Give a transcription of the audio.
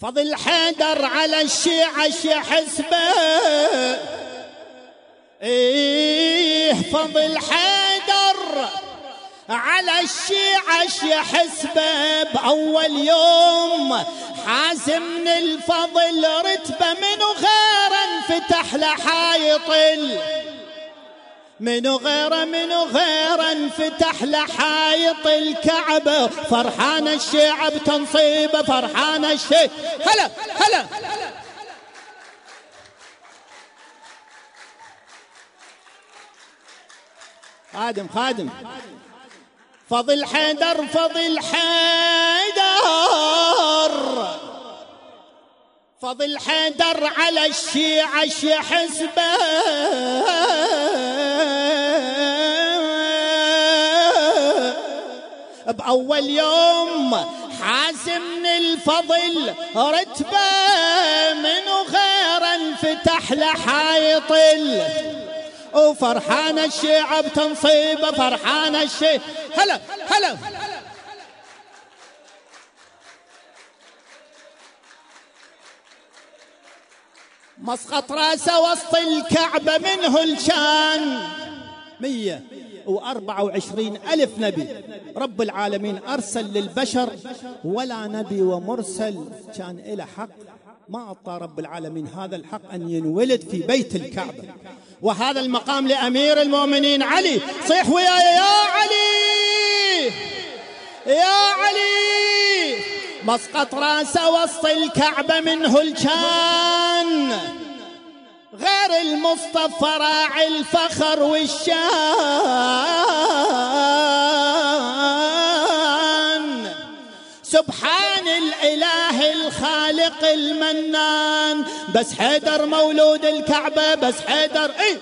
فضل حيدر على الشيعة شي حسبه. إيه فضل حيدر على الشيعة شي حسبه. بأول يوم حازم من الفضل رتبة من غير انفتح لحايط منو غيره منو غيره انفتح لحايط الكعبة فرحان الشيعة بتنصيبه فرحان الشيء هلا هلا. خادم خادم. فضل حيدر فضل حيدر. فضل حيدر على الشيعة شي حسبه بأول يوم حازم الفضل رتبة من غير انفتح لحايط وفرحان الشيعة بتنصيبه فرحان الشيء هلا هلا. مسقط راسه وسط الكعبة منه الشان. مية. وأربعة ألف نبي. رب العالمين أرسل للبشر ولا نبي ومرسل. كان إلى حق. ما أعطى رب العالمين هذا الحق أن ينولد في بيت الكعبة. وهذا المقام لأمير المؤمنين علي. صيح وياي يا علي! يا علي! مسقط راسه وسط الكعبة منه الكان. غير المصطفى راعي الفخر والشان. سبحان الإله الخالق المنان. بس حيدر مولود الكعبة بس حيدر اي